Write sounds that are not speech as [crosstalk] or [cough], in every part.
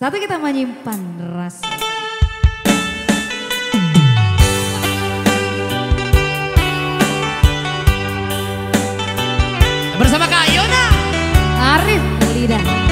Satu kita menyimpan rasa. bersama Kak Yona Arif Lidah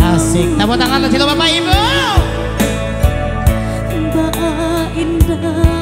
Asik, tepuk tangan lagi lo Bapak Ibu. Mbak Indah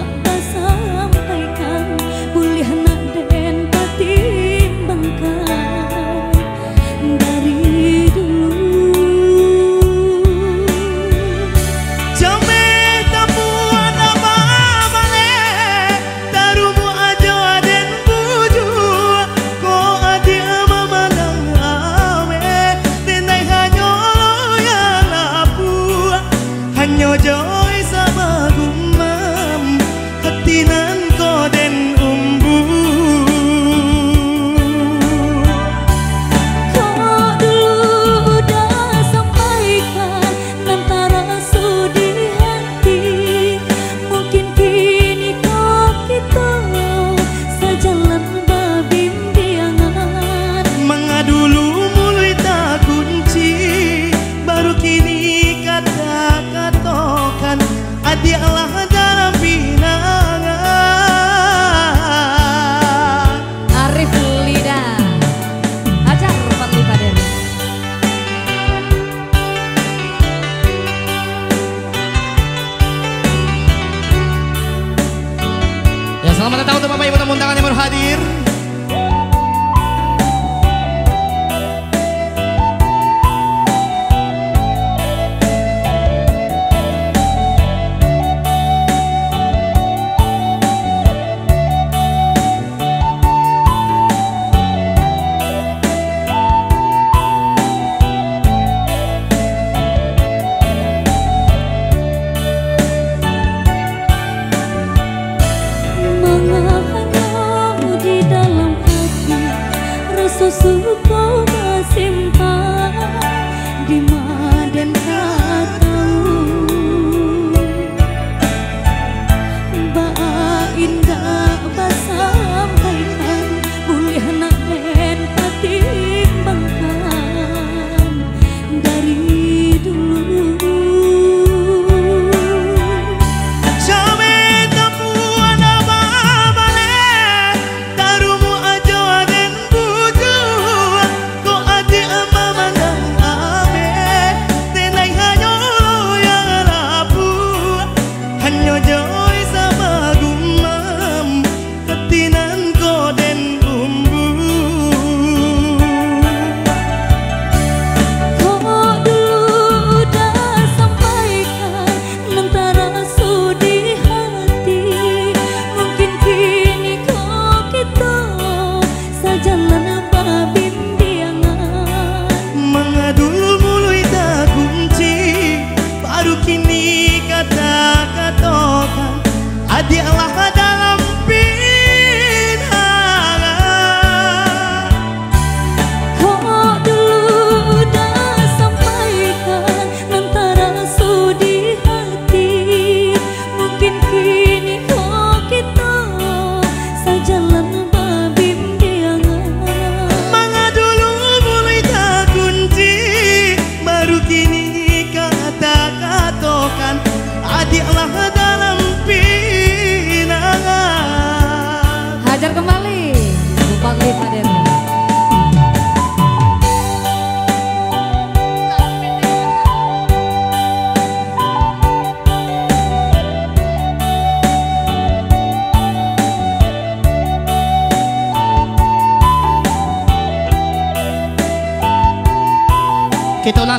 sou sua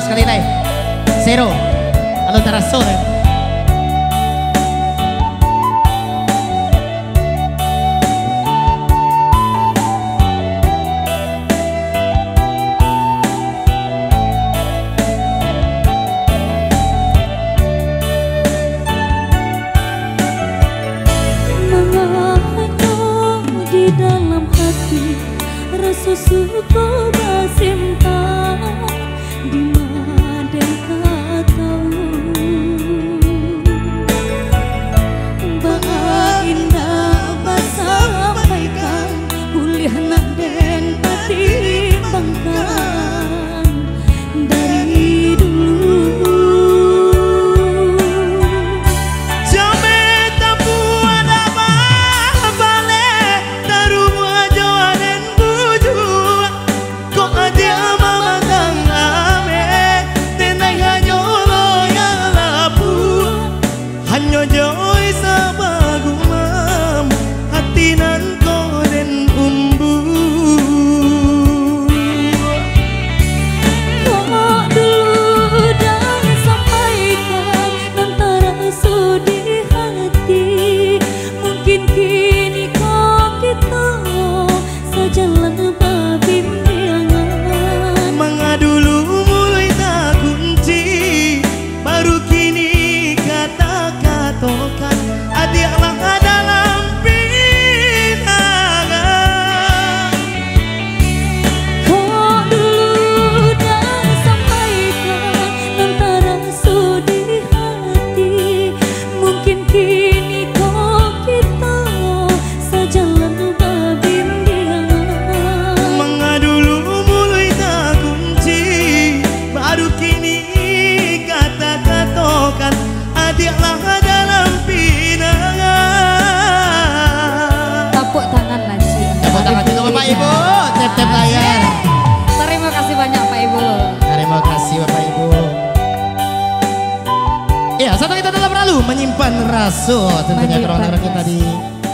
sekali naik. Zero. Lalu teras sore. Menyimpan rasu tentunya kroner kita di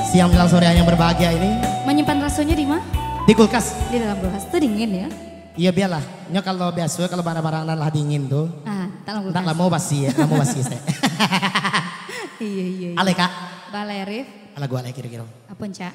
siang menjelang sore yang berbahagia ini Menyimpan rasunya di mana? di kulkas. Di dalam kulkas itu dingin ya. Iya biarlah. Nyo kalau biasa kalau barang-barang lah dingin tuh. Ah, Tak kulkas. lah mau basi ya, mau basi [laughs] saya. Iya iya. iya. Ale kak, Balerif, ala gua ale kira-kira. apa cak?